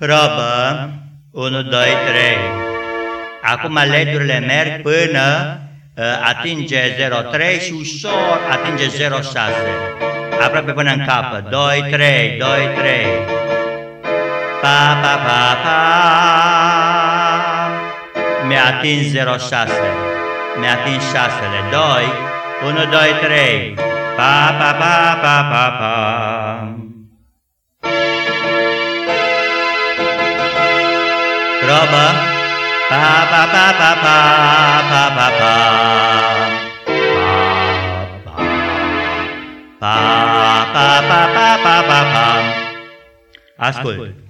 Probă, 1, 2, 3. Acum ledurile merg până uh, atinge 0,3 și ușor atinge 0,6. Aproape până în capăt. 2, 3, 2, 3. Pa, pa, pa, pa. Mi-a atins 0,6. Mi-a atins 6-le. 2, 1, 2, 3. Pa, pa, pa, pa, pa, pa. Probă. Pa, pa, pa, pa, pa, pa, pa, pa. Pa, pa, pa, pa, pa, pa, pa, pa. Ascult.